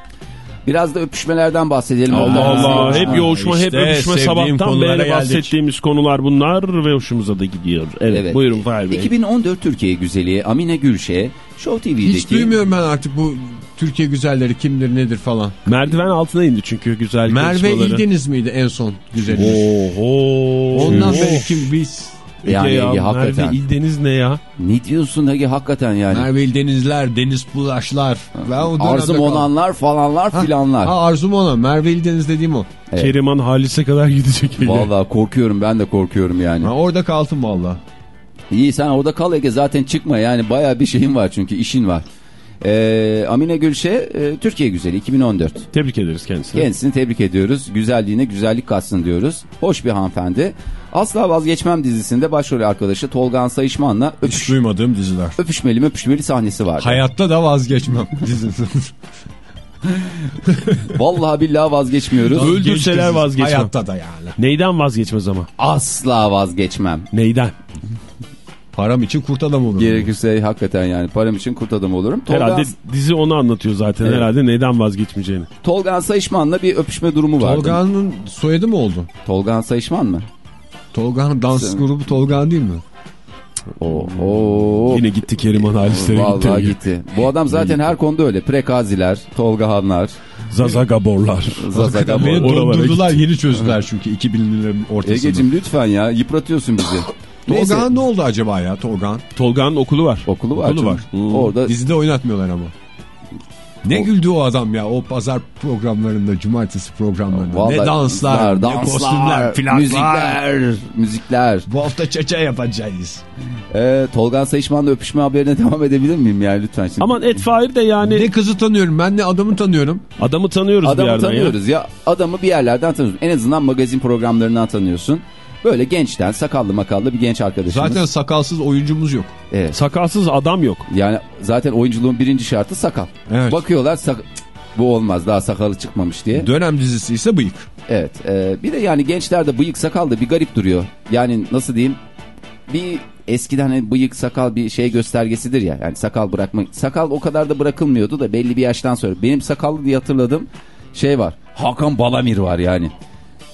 Biraz da öpüşmelerden bahsedelim. Allah Allah sonra- hep yoğuşma hep işte öpüşme sevdiğim sabahtan beri geldik. bahsettiğimiz konular bunlar ve hoşumuza da gidiyor. Evet, Evet. buyurun Fahir Bey. 2014 Türkiye güzeli Amine Gülşe Show TV'deki Hiç duymuyorum ben artık bu Türkiye güzelleri kimdir nedir falan. Merdiven altına indi çünkü güzel Merve. İldeniz miydi en son güzelimiz? Oho. Ondan Of. beri kim biz? Yani Ege ya, Ege, hakikaten. Merve İldeniz ne ya? Ne diyorsun Ege hakikaten yani. Merve İldenizler, Deniz Bulaşlar. Ben o dönemde Arzu kaldım. Monanlar falanlar Ha, filanlar. Ha Arzu Monan, Merve İldeniz dediğim o. Evet. Keriman Halis'e kadar gidecek Ege. Vallahi korkuyorum ben de korkuyorum yani. Ha, orada kaldım valla. İyi sen orada kal Ege zaten çıkma yani baya bir şeyin var çünkü işin var. Ee, Amine Gülşe e, Türkiye güzeli 2014. Tebrik ederiz kendisini. Kendisini tebrik ediyoruz. Güzelliğine güzellik katsın diyoruz. Hoş bir hanımefendi. Asla Vazgeçmem dizisinde başrol arkadaşı Tolgan Sayışman'la Hiç öpüş, duymadığım diziler. öpüşmeli öpüşmeli sahnesi vardı. Hayatta da vazgeçmem dizisi. Vallahi billahi vazgeçmiyoruz. Öldürseler vazgeçmem. Hayatta da yani. Neyden vazgeçmez ama? Asla vazgeçmem. Neyden? Param için kurt adam olurum. Gerekirse hakikaten yani param için kurt adam olurum. Tolgan, Herhalde dizi onu anlatıyor zaten. Evet. Herhalde neyden vazgeçmeyeceğini. Tolgan Sayışman'la bir öpüşme durumu vardı. Tolga'nın soyadı mı oldu? Tolgan Sayışman mı? Tolga'nın dans grubu Tolga değil mi? Oo. Yine gitti Keriman Halis'lere gitti. Vallahi gitti. Bu adam zaten her konuda öyle. Prekaziler, Tolga Hanlar, Zazagaborlar. Zazaga Beni dondurdular yeni çözdüler çünkü 2000'lerin ortasında. Egeciğim lütfen ya yıpratıyorsun bizi. Tolga'nın ne oldu acaba ya Tolga'nın? Tolga'nın okulu var. okulu var. Okulu var. Hmm. Orada Dizide oynatmıyorlar ama. Ne O- güldü o adam ya o pazar programlarında, cumartesi programlarında. Vallahi ne danslar, ne kostümler, plaklar. müzikler, müzikler. Bu hafta çeçe yapacağız. Ee, Tolgan Sayışman'la öpüşme haberine devam edebilir miyim yani lütfen şimdi? Aman et Fahir de yani Ne kızı tanıyorum ben ne adamı tanıyorum. adamı tanıyoruz bir Adamı yerden ya. tanıyoruz ya. Adamı bir yerlerden tanıyorsun. En azından magazin programlarından tanıyorsun. Böyle gençten sakallı makallı bir genç arkadaşımız. Zaten sakalsız oyuncumuz yok. Evet. Sakalsız adam yok. Yani zaten oyunculuğun birinci şartı sakal. Evet. Bakıyorlar sak- bu olmaz daha sakalı çıkmamış diye. Dönem dizisi ise bıyık. Evet. e, bir de yani gençlerde bıyık sakal da bir garip duruyor. Yani nasıl diyeyim? Bir eskiden hani bıyık sakal bir şey göstergesidir ya. Yani sakal bırakma. Sakal o kadar da bırakılmıyordu da belli bir yaştan sonra. Benim sakallı diye hatırladığım şey var. Hakan Balamir var yani.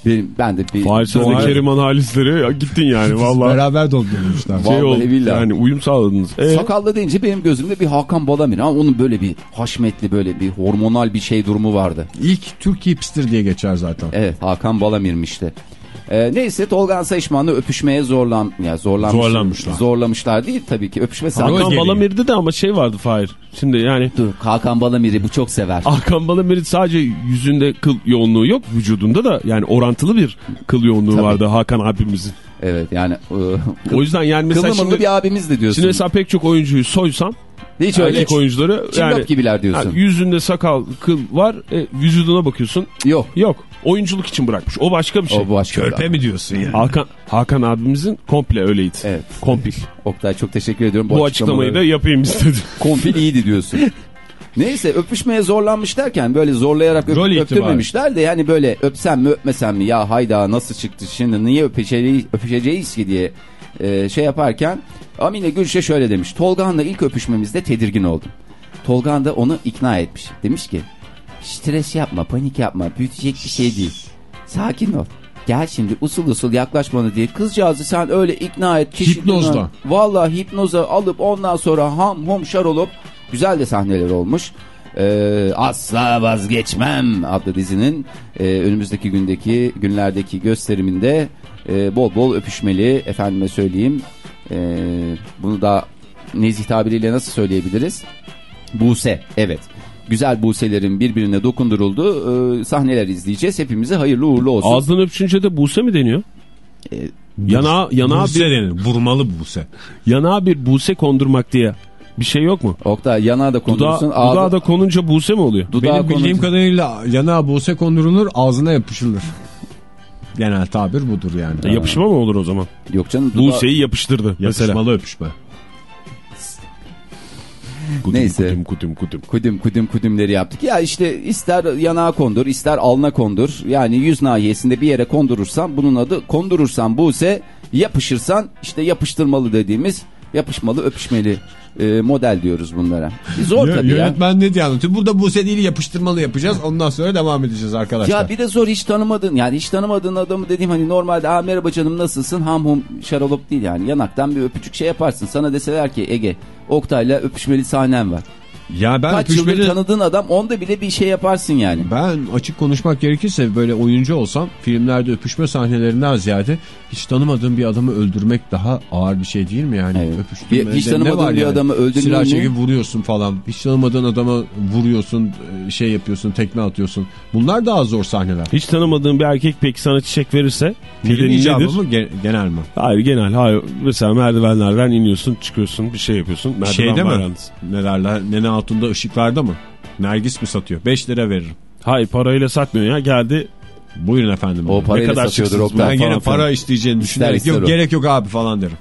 Benim, ben de bir... Fahir sen de Doğru. Keriman Halis'lere ya gittin yani vallahi. Beraber doldurmuşlar. Vallahi şey oldu, billahi. yani uyum sağladınız. Ee, Sakallı deyince benim gözümde bir Hakan Balamir. Ama onun böyle bir haşmetli böyle bir hormonal bir şey durumu vardı. İlk Türk hipster diye geçer zaten. Evet Hakan Balamir'mişti. Ee, neyse Tolgan Sayışman'la öpüşmeye zorlan ya zorlanmış, Zorlanmışlar. Zorlamışlar değil tabii ki öpüşme Hakan. Balamir'de de ama şey vardı Fahir. Şimdi yani Dur Hakan Balamir'i bu çok sever. Hakan Balamir'in sadece yüzünde kıl yoğunluğu yok. Vücudunda da yani orantılı bir kıl yoğunluğu Tabii. vardı Hakan abimizin. Evet yani e, O yüzden yani mesela kıllı mıllı şimdi, bir abimiz de diyorsun. şimdi mesela pek çok oyuncuyu soysan Hiç öyle erkek oyuncuları Cillop yani gibiler diyorsun. yani yüzünde sakal kıl var e, vücuduna bakıyorsun Yok. yok oyunculuk için bırakmış o başka bir şey. O bu başka. Körpe mi diyorsun ya? Hakan Hakan abimizin komple öyleydi. Evet. Kompil. Oktay çok teşekkür ediyorum. Bu, açıklamayı da yapayım istedim. Kompil iyiydi diyorsun. Neyse öpüşmeye zorlanmış derken böyle zorlayarak öp, öptürmemişler de yani böyle öpsem mi öpmesem mi ya hayda nasıl çıktı şimdi niye öpeceğiz, öpeceğiz ki diye e, şey yaparken Amine Gülşe şöyle demiş. Tolgahan'la ilk öpüşmemizde tedirgin oldum. Tolgahan da onu ikna etmiş. Demiş ki stres yapma panik yapma büyütecek bir şey değil. Sakin ol. Gel şimdi usul usul yaklaş bana diye. Kızcağızı sen öyle ikna et. Hipnozla. Vallahi hipnoza alıp ondan sonra ham hum şar olup güzel de sahneler olmuş. Ee, Asla vazgeçmem adlı dizinin e, önümüzdeki gündeki günlerdeki gösteriminde e, bol bol öpüşmeli efendime söyleyeyim. E, bunu da nezih tabiriyle nasıl söyleyebiliriz? Buse evet. Güzel Buse'lerin birbirine dokundurulduğu e, sahneler izleyeceğiz. Hepimize hayırlı uğurlu olsun. Ağzından öpüşünce de Buse mi deniyor? E, Yana, yanağa, Buse bir, denir. Vurmalı Buse. yanağa bir Buse kondurmak diye bir şey yok mu? Oktay yanağa da kondurursun. ağzı- dudağa da konunca Buse mi oluyor? dudağa Benim bildiğim konur- kadarıyla yanağa Buse kondurulur ağzına yapışılır. Genel tabir budur yani. E, yapışma mı olur o zaman? Yok canım. dudağı- Buse'yi yapıştırdı mesela. Yapışmalı öpüşme. Kutum, Neyse. Kutum kutum kutum. Kudim kudim kudimleri yaptık. Ya işte ister yanağa kondur ister alna kondur. Yani yüz nahiyesinde bir yere kondurursan bunun adı kondurursan Buse yapışırsan işte yapıştırmalı dediğimiz yapışmalı öpüşmeli e, model diyoruz bunlara. Zor tabii ya. Yönetmen ne diye anlatıyor? Burada Buse değil yapıştırmalı yapacağız. Ondan sonra devam edeceğiz arkadaşlar. Ya bir de zor hiç tanımadın yani hiç tanımadığın adamı dediğim hani normalde Aa, merhaba canım nasılsın ham hum şarolop değil yani yanaktan bir öpücük şey yaparsın. Sana deseler ki Ege Oktay'la öpüşmeli sahnem var. Ya ben Kaç yıldır öpüşmeli... tanıdığın adam onda bile bir şey yaparsın yani. Ben açık konuşmak gerekirse böyle oyuncu olsam filmlerde öpüşme sahnelerinden ziyade hiç tanımadığım bir adamı öldürmek daha ağır bir şey değil mi yani? Evet. Öpüştürmede Bir- hiç ne tanımadığın bir yani? adamı öldürmeyi Silah mi? çekip vuruyorsun falan. Hiç tanımadığın adama vuruyorsun, şey yapıyorsun, tekme atıyorsun. Bunlar daha zor sahneler. Hiç tanımadığın bir erkek peki sana çiçek verirse Film icabı nedir? mı ge- genel mi? Hayır genel. Hayır. Mesela merdivenlerden iniyorsun çıkıyorsun bir şey yapıyorsun. Merdiven Şeyde mi? Ne derler? Nene Hatun'da ışıklarda mı? Nergis mi satıyor? 5 lira veririm. Hayır parayla satmıyor ya geldi. Buyurun efendim. O parayla kadar satıyordur Oktay ben falan gene filan. para isteyeceğini düşünerek ister yok o. gerek yok abi falan derim.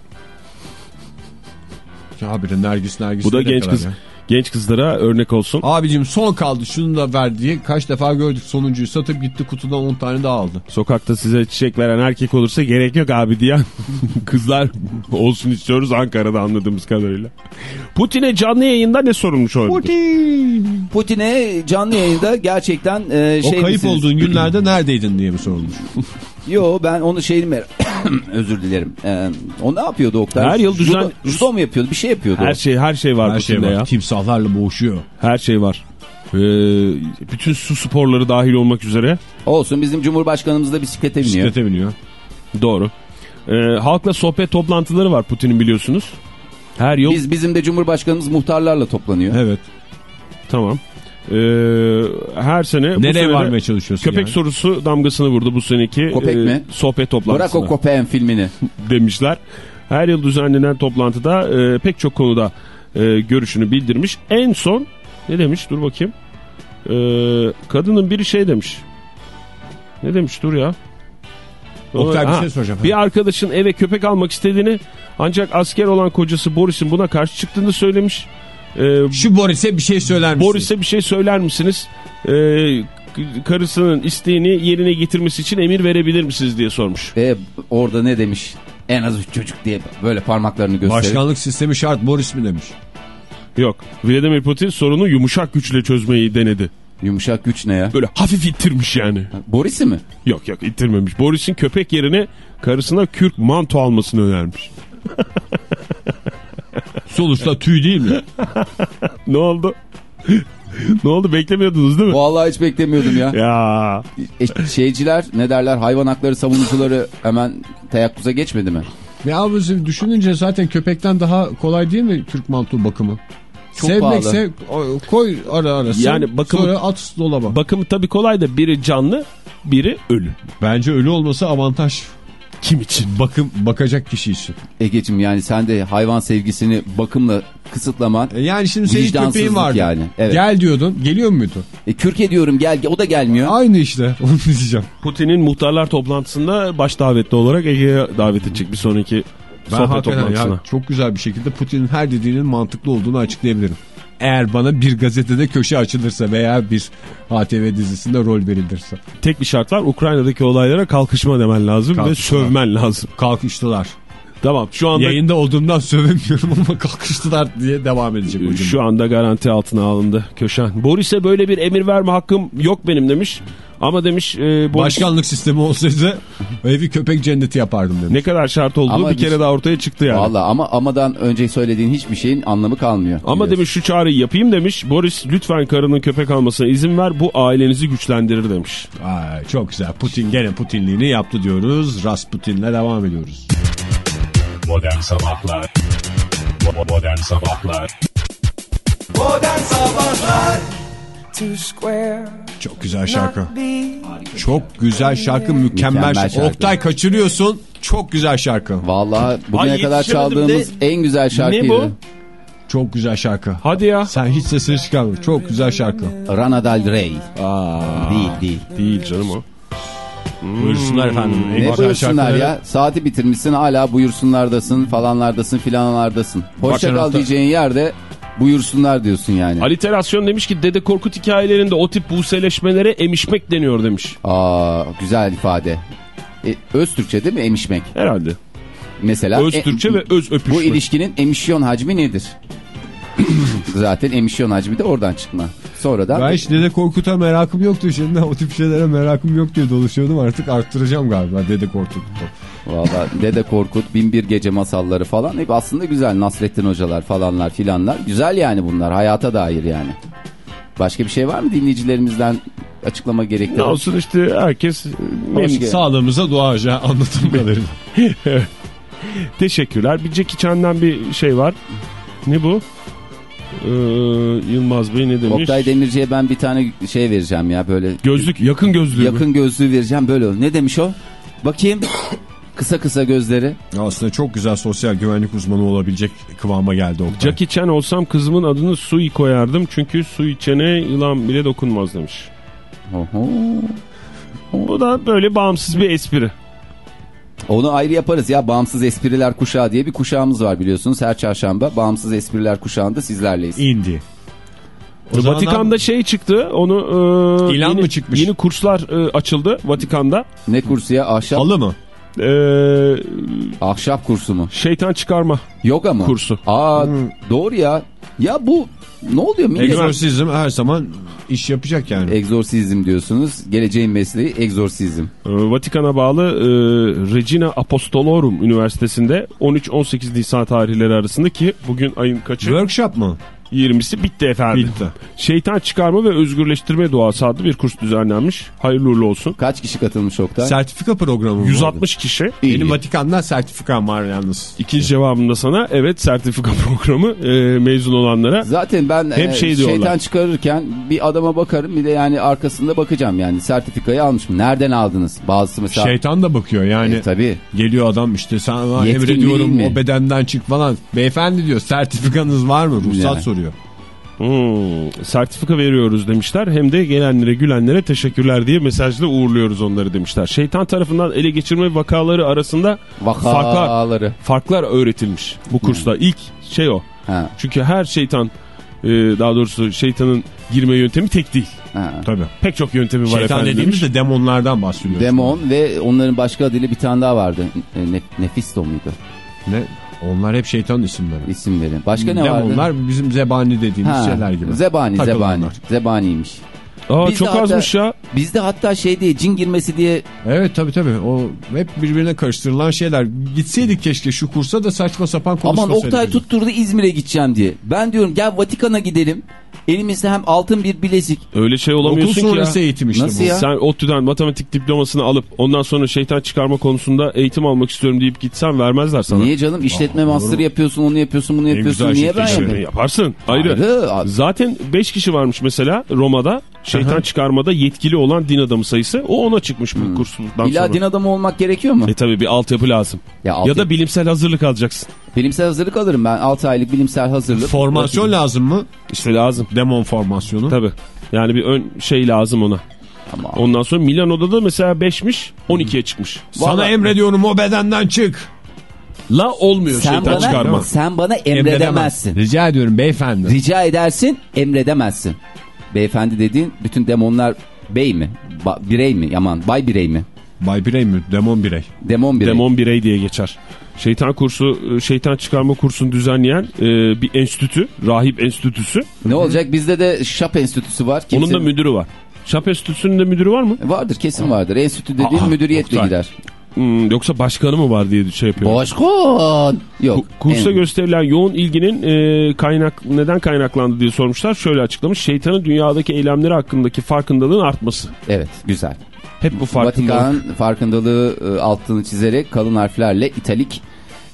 Ya bir Nergis Nergis. Bu da ne genç kız. ya? Genç kızlara örnek olsun. Abicim son kaldı şunu da ver diye kaç defa gördük sonuncuyu satıp gitti kutudan 10 tane daha aldı. Sokakta size çiçek veren erkek olursa gerek yok abi diyen kızlar olsun istiyoruz Ankara'da anladığımız kadarıyla. Putin'e canlı yayında ne sorulmuş olabilir? Putin'e canlı yayında gerçekten e, O şey kayıp misiniz? olduğun günlerde neredeydin diye mi sorulmuş? Yo ben onu şeyini mer özür dilerim. Ee, o ne yapıyordu Oktay? Her yıl düzen- Judo, judo mu yapıyordu? Bir şey yapıyordu. Her şey her şey var Her şey var. ya. Timsahlarla boğuşuyor. Her şey var. Ee, bütün su sporları dahil olmak üzere. Olsun bizim Cumhurbaşkanımız da bisiklete biniyor. Bisiklete biniyor. Doğru. Ee, halkla sohbet toplantıları var Putin'in biliyorsunuz. Her yıl Biz bizim de Cumhurbaşkanımız muhtarlarla toplanıyor. Evet. tamam. Ee, her sene bu Nereye sene varmaya çalışıyorsun Köpek yani? sorusu damgasını vurdu bu seneki Köpek e, mi? sohbet Bırak toplantısına o Kopen filmini. demişler. Her yıl düzenlenen toplantıda e, pek çok konuda e, görüşünü bildirmiş. En son ne demiş dur bakayım. E, kadının biri şey demiş. Ne demiş dur ya. Oktay bir Ha, şey soracağım. Bir arkadaşın eve köpek almak istediğini ancak asker olan kocası Boris'in buna karşı çıktığını söylemiş. E, Şu Boris'e bir şey söyler misin? Boris'e bir şey söyler misiniz? E, karısının isteğini yerine getirmesi için emir verebilir misiniz diye sormuş. Ve orada ne demiş? En az üç çocuk diye böyle parmaklarını gösterip. Başkanlık sistemi şart Boris mi demiş? Yok. Vladimir Putin sorunu yumuşak güçle çözmeyi denedi. Yumuşak güç ne ya? Böyle hafif ittirmiş yani. Boris'i mi? Yok yok ittirmemiş. Boris'in köpek yerine karısına kürk manto almasını önermiş. Sonuçta tüy değil mi? Ne oldu? ne oldu beklemiyordunuz değil mi? Vallahi hiç beklemiyordum ya. Ya E, şeyciler ne derler hayvan hakları savunucuları hemen teyakkuza geçmedi mi? ya bu düşününce zaten köpekten daha kolay değil mi Türk manto bakımı? Çok Sevmekse o- koy ara ara sev, Yani bakımı- sonra at dolaba. bakımı tabii kolay da biri canlı biri ölü. Bence ölü olması avantaj. Kim için? Bakım bakacak kişi için. Egeciğim yani sen de hayvan sevgisini bakımla kısıtlaman. E Yani şimdi senin köpeğin vardı. yani, evet. Gel diyordun. Geliyor muydu? E, kürk ediyorum gel o da gelmiyor. Aynı işte. Onu diyeceğim. Putin'in muhtarlar toplantısında baş davetli olarak Ege'ye davet edecek bir sonraki Ben sohbet toplantısına. ya, çok güzel bir şekilde Putin'in her dediğinin mantıklı olduğunu açıklayabilirim. Eğer bana bir gazetede köşe açılırsa veya bir ATV dizisinde rol verilirse. Tek bir şart var Ukrayna'daki olaylara kalkışma demen lazım ve sövmen lazım. Kalkıştılar. Tamam şu anda Yayında olduğumdan sövemiyorum ama kalkıştılar diye devam edecek hocam. şu anda garanti altına alındı Köşen. Boris'e böyle bir emir verme hakkım yok benim demiş. Ama demiş e, Boris Başkanlık sistemi olsaydı evi köpek cenneti yapardım demiş. ne kadar şart olduğu Ama bir kere daha ortaya çıktı yani. Valla ama amadan önce söylediğin hiçbir şeyin anlamı kalmıyor. Ama Biliyorsun. demiş şu çağrıyı yapayım demiş. Boris lütfen karının köpek almasına izin ver bu ailenizi güçlendirir demiş. Ay, çok güzel. Putin gene Putinliğini yaptı diyoruz. Rasputin'le devam ediyoruz. Modern Sabahlar Modern Sabahlar Modern Sabahlar. Çok güzel şarkı. Çok güzel şarkı, mükemmel, Mükemmel şarkı. Oktay kaçırıyorsun. Çok güzel şarkı. Vallahi bugüne Ay, kadar çaldığımız de- en güzel şarkıydı. Ne bu? Çok güzel şarkı. Hadi ya. Sen hiç sesini çıkarma. Çok güzel şarkı. Rana Del Rey. Aa, Değil değil. Değil canım o. buyursunlar efendim. En Ne buyursunlar şarkıları- ya? Saati bitirmişsin hala buyursunlardasın falanlardasın filanlardasın. Hoşça Geçen kal hafta- diyeceğin yerde buyursunlar diyorsun yani. Aliterasyon demiş ki Dede Korkut hikayelerinde o tip buseleşmelere emişmek deniyor demiş. Aa güzel ifade. E, öz Türkçe değil mi emişmek? Herhalde. Mesela Öz e- Türkçe ve öz öpüşme. bu ilişkinin emisyon hacmi nedir? Zaten emisyon hacmi de oradan çıkma. Sonradan Ben hiç Dede Korkut'a merakım yoktu. Şimdi o tip şeylere merakım yok diye dolaşıyordum. Artık arttıracağım galiba Dede Korkut'u. Valla Dede Korkut, Binbir Gece masalları falan hep aslında güzel. Nasrettin Hocalar falanlar filanlar. Güzel yani bunlar hayata dair yani. Başka bir şey var mı dinleyicilerimizden açıklama Ne gerektiren? olsun işte herkes Başka- Sağlığımıza duaca anlatım kadarıyla. teşekkürler. Bir Jackie Chan'dan bir şey var. Ne bu? Ee, Yılmaz Bey ne demiş? Oktay Demirci'ye ben bir tane şey vereceğim ya böyle Gözlük yakın gözlüğü. yakın gözlüğü vereceğim böyle. Ne demiş o? Bakayım. Kısa kısa gözleri. Aslında çok güzel sosyal güvenlik uzmanı olabilecek kıvama geldi Oktay. Jackie Chan olsam kızımın adını Sui koyardım. Çünkü su içene yılan bile dokunmaz demiş. Oho. Bu da böyle bağımsız bir espri. Onu ayrı yaparız ya. Bağımsız Espriler Kuşağı diye bir kuşağımız var biliyorsunuz. Her çarşamba Bağımsız Espriler Kuşağı'nda sizlerleyiz. İndi. O zaman Vatikan'da şey çıktı. Onu e, İlan yeni, mı çıkmış? Yeni kurslar e, açıldı Vatikan'da. Ne kursu ya? Ahşap, halı mı? E, ahşap kursu mu? şeytan çıkarma. Yoga mı? Kursu. Aa doğru ya. Ya bu ne oluyor millet? Egzorsizm her zaman iş yapacak yani. Egzorsizm diyorsunuz. Geleceğin mesleği egzorsizm. E, Vatikan'a bağlı e, Regina Apostolorum Üniversitesi'nde 13-18 Nisan tarihleri arasında ki bugün ayın kaçı? Workshop mı? 20'si bitti efendim. Bitti. Şeytan çıkarma ve özgürleştirme duası adlı bir kurs düzenlenmiş. Hayırlı uğurlu olsun. Kaç kişi katılmış Oktay? Sertifika programı mı? 160 kişi. İyi. Benim Vatikan'dan sertifikam var yalnız. İkinci cevabımda sana evet sertifika programı e, mezun olanlara. Zaten ben Hem e, şey diyorlar. şeytan çıkarırken bir adama bakarım bir de yani arkasında bakacağım yani sertifikayı almış mı? Nereden aldınız? Bazısı mesela Şeytan da bakıyor yani. E, tabii. Geliyor adam işte sana emrediyorum o bedenden çık falan. Beyefendi diyor sertifikanız var mı? Ruhsat Yani. soruyor. Hmm, sertifika veriyoruz demişler. Hem de gelenlere gülenlere teşekkürler diye mesajla uğurluyoruz onları demişler. Şeytan tarafından ele geçirme vakaları arasında farklar, Vakaları. farklar öğretilmiş bu kursta. İlk şey o. Ha, Çünkü her şeytan e, daha doğrusu şeytanın girme yöntemi tek değil. ha. Tabii. Pek çok yöntemi var Şeytan efendim demiş. dediğimizde demonlardan bahsediyoruz. Demon ve onların başka adıyla bir tane daha vardı. Ne, Nefisto muydu Ne? Onlar hep şeytanın isimleri. isimleri? Başka ne vardı? Demonlar bizim zebani dediğimiz Ha, şeyler gibi. Zebani, zebani. Takılanlar. Zebaniymiş. Aa, çok hatta- azmış ya. Bizde hatta şey diye cin girmesi diye Evet tabii tabii. O hep birbirine karıştırılan şeyler. Gitseydik keşke şu kursa da saçma sapan Aman konuşmasaydık. Oktay biz. tutturdu İzmir'e gideceğim diye. Ben diyorum gel Vatikan'a gidelim. Elimizde hem altın bir bilezik. Öyle şey Okul olamıyorsun ki ya. sonrası eğitim işte Nasıl bu. ya? Sen ODTÜ'den matematik diplomasını alıp ondan sonra şeytan çıkarma konusunda eğitim almak istiyorum deyip gitsen vermezler sana. Niye canım işletme master yapıyorsun onu yapıyorsun bunu yapıyorsun. Niye ben yapayım? Yaparsın. Ayrı. Ayrı. Zaten 5 kişi varmış mesela Roma'da şeytan çıkarmada yetkili olan din adamı sayısı. O ona çıkmış bu kursdan Hmm. İlla sonra. din adamı olmak gerekiyor mu? E tabi bir altyapı lazım. Ya Ya, altyapı- da bilimsel hazırlık alacaksın. Bilimsel hazırlık alırım ben. 6 aylık bilimsel hazırlık. Formasyon lazım mı? İşte lazım. Demon formasyonu. Tabi. Yani bir ön şey lazım ona. Ama Ondan sonra Milano'da da mesela 5'miş 12'ye çıkmış. Sana Vallahi- emrediyorum o bedenden çık. La olmuyor sen şeytan bana, çıkarma. sen bana emredemezsin. Rica ediyorum beyefendi. Rica edersin emredemezsin. Beyefendi dediğin bütün demonlar bey mi? Ba- birey mi? Yaman bay birey mi? Bay birey mi? Demon birey. Demon birey. Demon birey diye geçer. Şeytan kursu, e, şeytan çıkarma kursunu düzenleyen e, bir enstitü, rahip enstitüsü. Ne olacak? Bizde de Şap Enstitüsü var. Onun da Kimse- müdürü var. Şap enstitüsünün de müdürü var mı? Vardır kesin vardır. Enstitü dediğin Aa, müdüriyetle Oktay. gider. Hmm, yoksa başkanı mı var diye şey yapıyor. Başkan. Yok. Ku- Kursa en- gösterilen yoğun ilginin e, kaynak neden kaynaklandı diye sormuşlar. Şöyle açıklamış. Şeytanın dünyadaki eylemleri hakkındaki farkındalığın artması. Evet güzel. Hep bu farkındalık. Vatikan farkındalığı e, altını çizerek kalın harflerle italik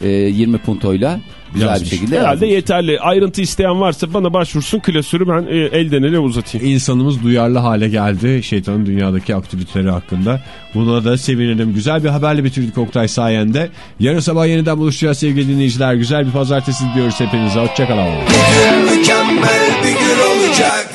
e, 20 puntoyla güzel Yazmış. bir şekilde Herhalde yazmış. yeterli. Ayrıntı isteyen varsa bana başvursun. Klasörü ben e, elden ele uzatayım. İnsanımız duyarlı hale geldi şeytanın dünyadaki aktiviteleri hakkında. Buna da sevinelim. Güzel bir haberle bitirdik Oktay sayende. Yarın sabah yeniden buluşacağız sevgili dinleyiciler. Güzel bir pazartesi diliyoruz hepinize. Hoşçakalın. Mükemmel bir gün olacak